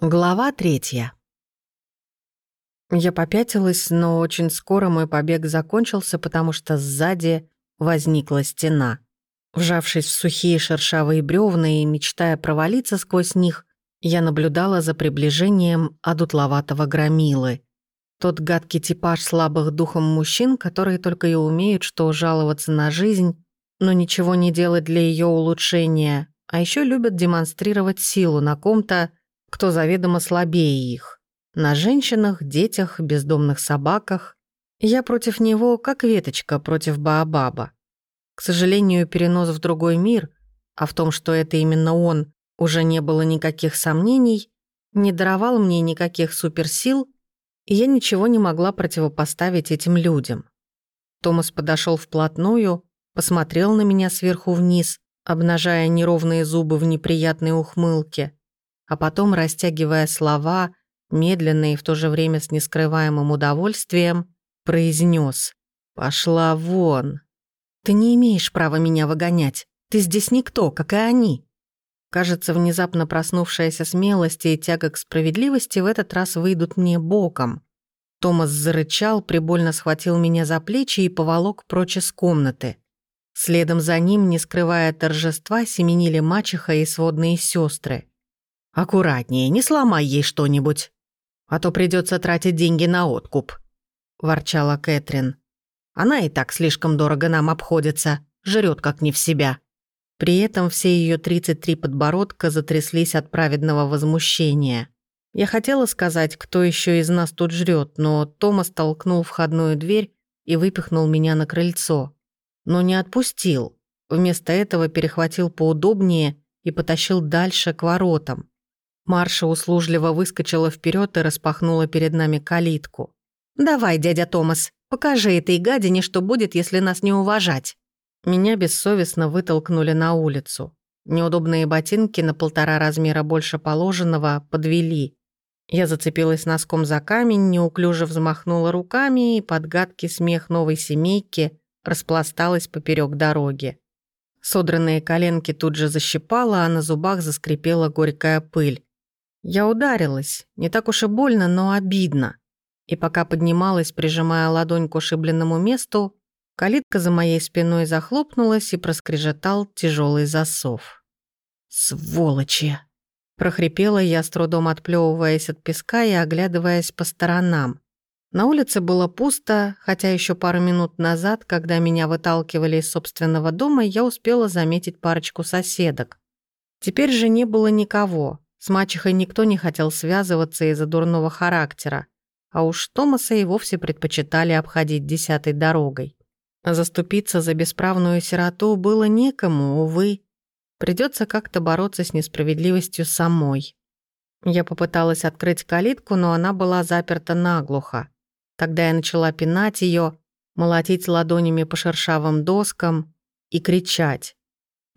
Глава третья. Я попятилась, но очень скоро мой побег закончился, потому что сзади возникла стена. Вжавшись в сухие шершавые бревна и мечтая провалиться сквозь них, я наблюдала за приближением одутловатого громилы. Тот гадкий типаж слабых духом мужчин, которые только и умеют, что жаловаться на жизнь, но ничего не делать для ее улучшения, а еще любят демонстрировать силу на ком-то, кто заведомо слабее их. На женщинах, детях, бездомных собаках. Я против него, как веточка против Баобаба. К сожалению, перенос в другой мир, а в том, что это именно он, уже не было никаких сомнений, не даровал мне никаких суперсил, и я ничего не могла противопоставить этим людям. Томас подошел вплотную, посмотрел на меня сверху вниз, обнажая неровные зубы в неприятной ухмылке, а потом, растягивая слова, медленно и в то же время с нескрываемым удовольствием, произнес: «Пошла вон!» «Ты не имеешь права меня выгонять. Ты здесь никто, как и они». Кажется, внезапно проснувшаяся смелость и тяга к справедливости в этот раз выйдут мне боком. Томас зарычал, прибольно схватил меня за плечи и поволок прочь из комнаты. Следом за ним, не скрывая торжества, семенили мачеха и сводные сестры. «Аккуратнее, не сломай ей что-нибудь, а то придется тратить деньги на откуп», – ворчала Кэтрин. «Она и так слишком дорого нам обходится, жрет как не в себя». При этом все ее 33 подбородка затряслись от праведного возмущения. Я хотела сказать, кто еще из нас тут жрет, но Томас толкнул входную дверь и выпихнул меня на крыльцо. Но не отпустил. Вместо этого перехватил поудобнее и потащил дальше к воротам. Марша услужливо выскочила вперед и распахнула перед нами калитку. «Давай, дядя Томас, покажи этой гадине, что будет, если нас не уважать». Меня бессовестно вытолкнули на улицу. Неудобные ботинки на полтора размера больше положенного подвели. Я зацепилась носком за камень, неуклюже взмахнула руками и под гадкий смех новой семейки распласталась поперек дороги. Содранные коленки тут же защипала, а на зубах заскрипела горькая пыль. Я ударилась, не так уж и больно, но обидно. И пока поднималась, прижимая ладонь к ушибленному месту, калитка за моей спиной захлопнулась и проскрежетал тяжелый засов. «Сволочи!» прохрипела я, с трудом отплевываясь от песка и оглядываясь по сторонам. На улице было пусто, хотя еще пару минут назад, когда меня выталкивали из собственного дома, я успела заметить парочку соседок. Теперь же не было никого. С мачехой никто не хотел связываться из-за дурного характера, а уж Томаса и вовсе предпочитали обходить десятой дорогой. Заступиться за бесправную сироту было некому, увы. Придется как-то бороться с несправедливостью самой. Я попыталась открыть калитку, но она была заперта наглухо. Тогда я начала пинать ее, молотить ладонями по шершавым доскам и кричать.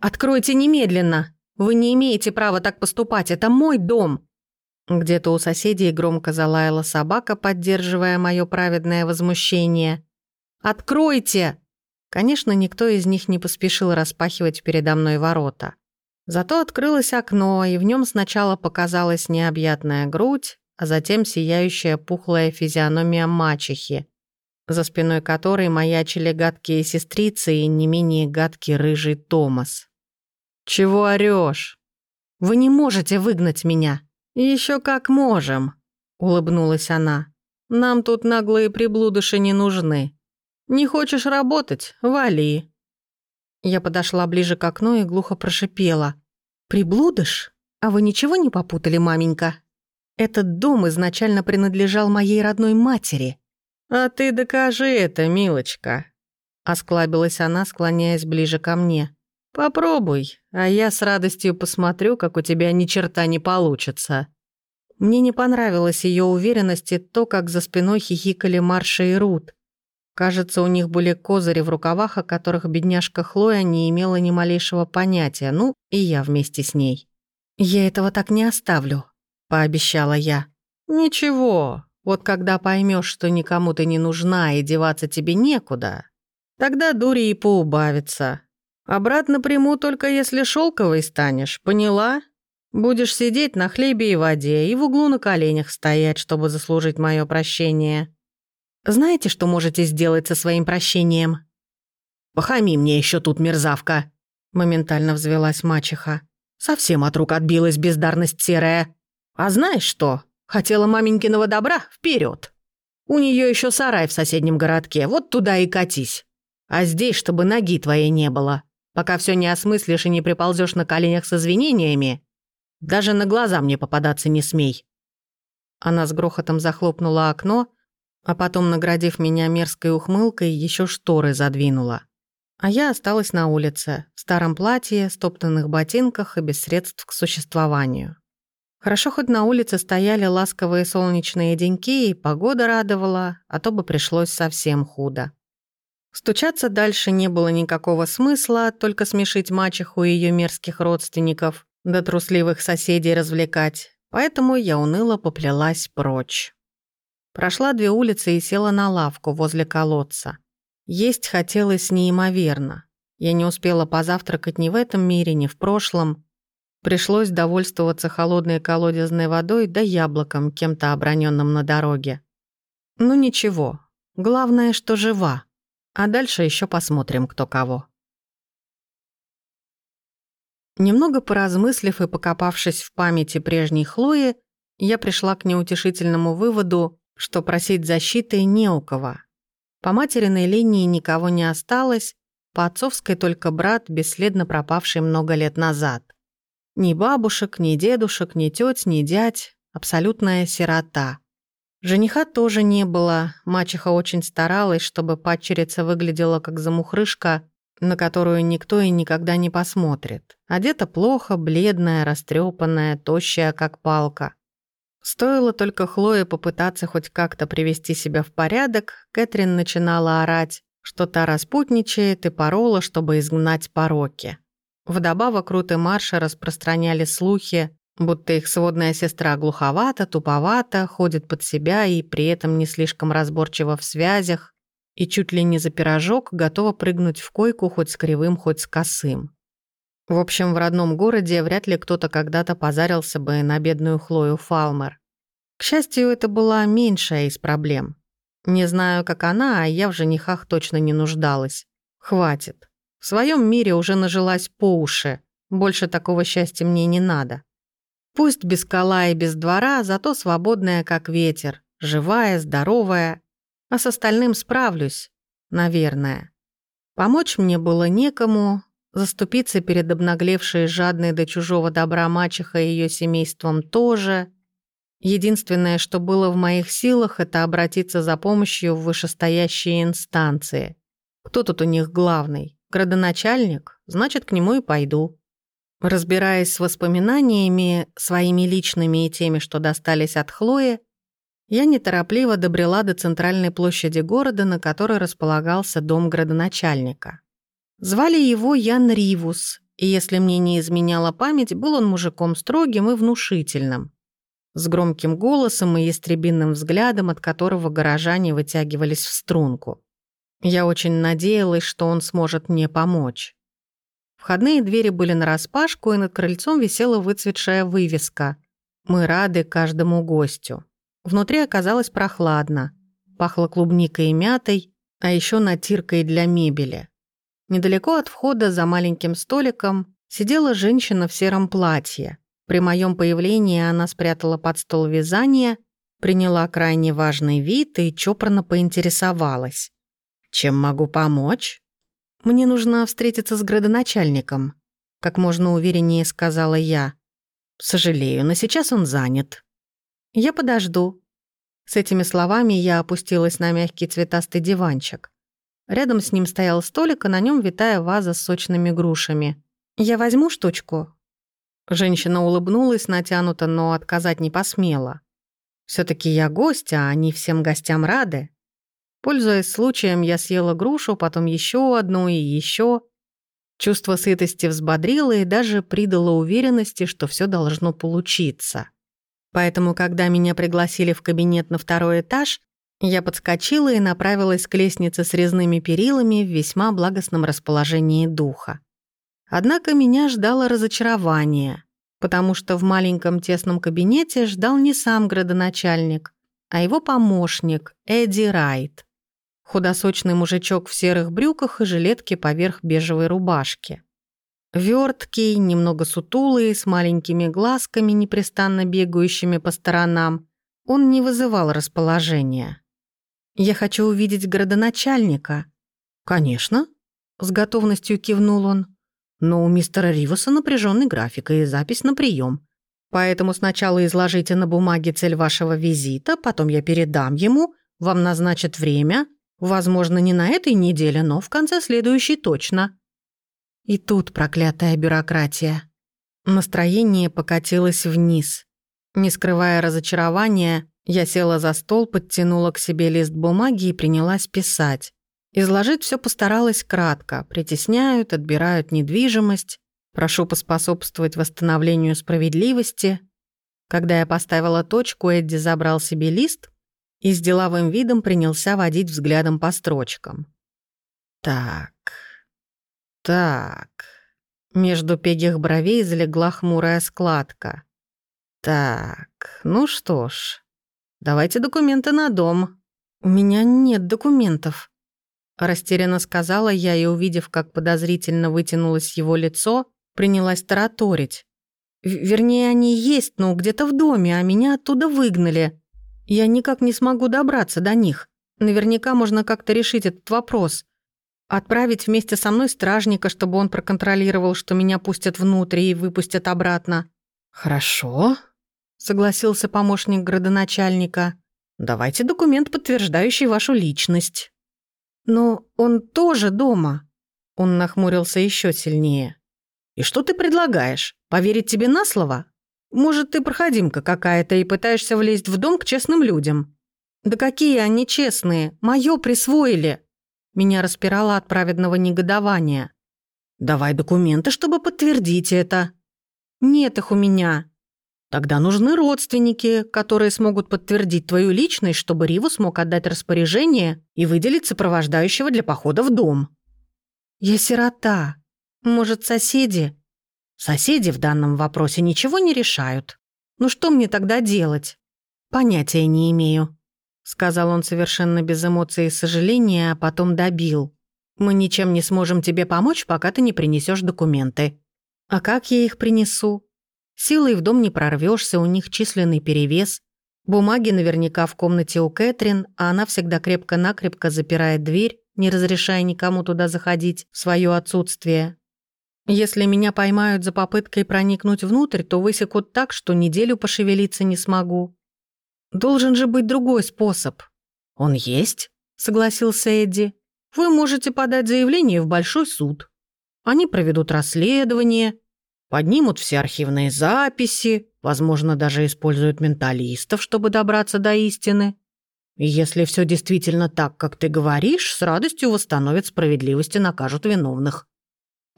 «Откройте немедленно!» Вы не имеете права так поступать, это мой дом!» Где-то у соседей громко залаяла собака, поддерживая мое праведное возмущение. «Откройте!» Конечно, никто из них не поспешил распахивать передо мной ворота. Зато открылось окно, и в нем сначала показалась необъятная грудь, а затем сияющая пухлая физиономия мачехи, за спиной которой маячили гадкие сестрицы и не менее гадкий рыжий Томас. «Чего орёшь? Вы не можете выгнать меня». Еще как можем», — улыбнулась она. «Нам тут наглые приблудыши не нужны. Не хочешь работать? Вали». Я подошла ближе к окну и глухо прошипела. «Приблудыш? А вы ничего не попутали, маменька? Этот дом изначально принадлежал моей родной матери». «А ты докажи это, милочка», — осклабилась она, склоняясь ближе ко мне. «Попробуй, а я с радостью посмотрю, как у тебя ни черта не получится». Мне не понравилась ее уверенность и то, как за спиной хихикали Марша и Рут. Кажется, у них были козыри в рукавах, о которых бедняжка Хлоя не имела ни малейшего понятия, ну, и я вместе с ней. «Я этого так не оставлю», — пообещала я. «Ничего, вот когда поймешь, что никому ты не нужна и деваться тебе некуда, тогда дури и поубавится. Обратно приму только если шелковой станешь, поняла? Будешь сидеть на хлебе и воде и в углу на коленях стоять, чтобы заслужить мое прощение. Знаете, что можете сделать со своим прощением? Похами мне еще тут, мерзавка!» Моментально взвелась мачеха. «Совсем от рук отбилась бездарность серая. А знаешь что? Хотела маменькиного добра? Вперед! У нее еще сарай в соседнем городке, вот туда и катись. А здесь, чтобы ноги твоей не было. Пока все не осмыслишь и не приползешь на коленях с извинениями, даже на глаза мне попадаться не смей». Она с грохотом захлопнула окно, а потом, наградив меня мерзкой ухмылкой, еще шторы задвинула. А я осталась на улице, в старом платье, стоптанных ботинках и без средств к существованию. Хорошо хоть на улице стояли ласковые солнечные деньки, и погода радовала, а то бы пришлось совсем худо. Стучаться дальше не было никакого смысла, только смешить мачеху и ее мерзких родственников, да трусливых соседей развлекать, поэтому я уныло поплелась прочь. Прошла две улицы и села на лавку возле колодца. Есть хотелось неимоверно. Я не успела позавтракать ни в этом мире, ни в прошлом. Пришлось довольствоваться холодной колодезной водой да яблоком, кем-то оброненным на дороге. Ну ничего, главное, что жива. А дальше еще посмотрим, кто кого. Немного поразмыслив и покопавшись в памяти прежней Хлои, я пришла к неутешительному выводу, что просить защиты не у кого. По материной линии никого не осталось, по отцовской только брат, бесследно пропавший много лет назад. Ни бабушек, ни дедушек, ни тёть, ни дядь, абсолютная сирота. Жениха тоже не было, мачеха очень старалась, чтобы падчерица выглядела как замухрышка, на которую никто и никогда не посмотрит. Одета плохо, бледная, растрепанная, тощая, как палка. Стоило только Хлое попытаться хоть как-то привести себя в порядок, Кэтрин начинала орать, что та распутничает и порола, чтобы изгнать пороки. Вдобавок Рут и Марша распространяли слухи, будто их сводная сестра глуховата, туповата, ходит под себя и при этом не слишком разборчива в связях, и чуть ли не за пирожок готова прыгнуть в койку хоть с кривым, хоть с косым. В общем, в родном городе вряд ли кто-то когда-то позарился бы на бедную Хлою Фалмер. К счастью, это была меньшая из проблем. Не знаю, как она, а я в женихах точно не нуждалась. Хватит. В своем мире уже нажилась по уши. Больше такого счастья мне не надо. Пусть без кола и без двора, зато свободная, как ветер, живая, здоровая а с остальным справлюсь, наверное. Помочь мне было некому, заступиться перед обнаглевшей жадной до чужого добра мачехой и ее семейством тоже. Единственное, что было в моих силах, это обратиться за помощью в вышестоящие инстанции. Кто тут у них главный? Градоначальник? Значит, к нему и пойду. Разбираясь с воспоминаниями, своими личными и теми, что достались от Хлои, я неторопливо добрела до центральной площади города, на которой располагался дом градоначальника. Звали его Ян Ривус, и если мне не изменяла память, был он мужиком строгим и внушительным, с громким голосом и истребинным взглядом, от которого горожане вытягивались в струнку. Я очень надеялась, что он сможет мне помочь. Входные двери были нараспашку, и над крыльцом висела выцветшая вывеска «Мы рады каждому гостю». Внутри оказалось прохладно. Пахло клубникой и мятой, а еще натиркой для мебели. Недалеко от входа за маленьким столиком сидела женщина в сером платье. При моем появлении она спрятала под стол вязание, приняла крайне важный вид и чопорно поинтересовалась. «Чем могу помочь?» «Мне нужно встретиться с градоначальником», — как можно увереннее сказала я. «Сожалею, но сейчас он занят», «Я подожду». С этими словами я опустилась на мягкий цветастый диванчик. Рядом с ним стоял столик, а на нем витая ваза с сочными грушами. «Я возьму штучку?» Женщина улыбнулась натянуто, но отказать не посмела. все таки я гость, а они всем гостям рады. Пользуясь случаем, я съела грушу, потом еще одну и еще. Чувство сытости взбодрило и даже придало уверенности, что все должно получиться. Поэтому, когда меня пригласили в кабинет на второй этаж, я подскочила и направилась к лестнице с резными перилами в весьма благостном расположении духа. Однако меня ждало разочарование. потому что в маленьком тесном кабинете ждал не сам градоначальник, а его помощник Эдди Райт. Худосочный мужичок в серых брюках и жилетке поверх бежевой рубашки. Вёрткий, немного сутулый, с маленькими глазками, непрестанно бегающими по сторонам, он не вызывал расположения. «Я хочу увидеть градоначальника». «Конечно», — с готовностью кивнул он. «Но у мистера Риваса напряженный график и запись на прием. Поэтому сначала изложите на бумаге цель вашего визита, потом я передам ему, вам назначат время, возможно, не на этой неделе, но в конце следующей точно». И тут проклятая бюрократия. Настроение покатилось вниз. Не скрывая разочарования, я села за стол, подтянула к себе лист бумаги и принялась писать. Изложить все постаралась кратко. Притесняют, отбирают недвижимость. Прошу поспособствовать восстановлению справедливости. Когда я поставила точку, Эдди забрал себе лист и с деловым видом принялся водить взглядом по строчкам. Так, так. Между пегих бровей залегла хмурая складка. Так, ну что ж, давайте документы на дом. У меня нет документов. Растерянно сказала я и, увидев, как подозрительно вытянулось его лицо, принялась тараторить. Вернее, они есть, но где-то в доме, а меня оттуда выгнали. Я никак не смогу добраться до них. Наверняка можно как-то решить этот вопрос. Отправить вместе со мной стражника, чтобы он проконтролировал, что меня пустят внутрь и выпустят обратно. «Хорошо», — согласился помощник градоначальника. «Давайте документ, подтверждающий вашу личность». «Но он тоже дома». Он нахмурился еще сильнее. «И что ты предлагаешь? Поверить тебе на слово? Может, ты проходимка какая-то и пытаешься влезть в дом к честным людям?» «Да какие они честные? Моё присвоили!» Меня распирало от праведного негодования. «Давай документы, чтобы подтвердить это». «Нет их у меня». «Тогда нужны родственники, которые смогут подтвердить твою личность, чтобы Риву смог отдать распоряжение и выделить сопровождающего для похода в дом». «Я сирота. Может, соседи?» «Соседи в данном вопросе ничего не решают. Ну что мне тогда делать?» «Понятия не имею», сказал он совершенно без эмоций и сожаления, а потом добил. «Мы ничем не сможем тебе помочь, пока ты не принесешь документы». «А как я их принесу?» «Силой в дом не прорвешься, у них численный перевес. Бумаги наверняка в комнате у Кэтрин, а она всегда крепко-накрепко запирает дверь, не разрешая никому туда заходить в свое отсутствие. Если меня поймают за попыткой проникнуть внутрь, то высекут так, что неделю пошевелиться не смогу. Должен же быть другой способ. Он есть, согласился Эдди. Вы можете подать заявление в большой суд. Они проведут расследование, поднимут все архивные записи, возможно, даже используют менталистов, чтобы добраться до истины. И если все действительно так, как ты говоришь, с радостью восстановят справедливость и накажут виновных.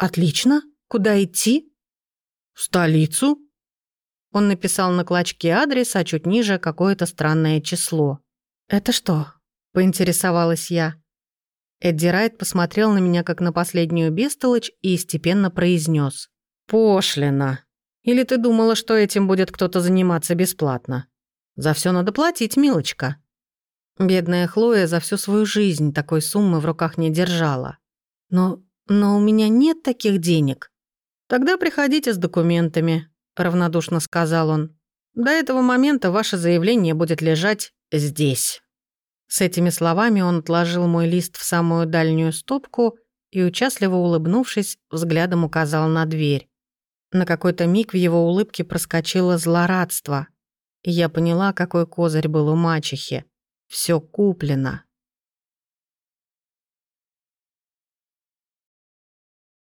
Отлично. Куда идти? В столицу, он написал на клочке адрес, а чуть ниже какое-то странное число. «Это что?» – поинтересовалась я. Эдди Райт посмотрел на меня как на последнюю бестолочь и степенно произнес: «Пошлина. Или ты думала, что этим будет кто-то заниматься бесплатно? За все надо платить, милочка». Бедная Хлоя за всю свою жизнь такой суммы в руках не держала. «Но... но у меня нет таких денег. Тогда приходите с документами равнодушно сказал он. До этого момента ваше заявление будет лежать здесь. С этими словами он отложил мой лист в самую дальнюю стопку и, участливо улыбнувшись, взглядом указал на дверь. На какой-то миг в его улыбке проскочило злорадство, и я поняла, какой козырь был у мачехи. Все куплено.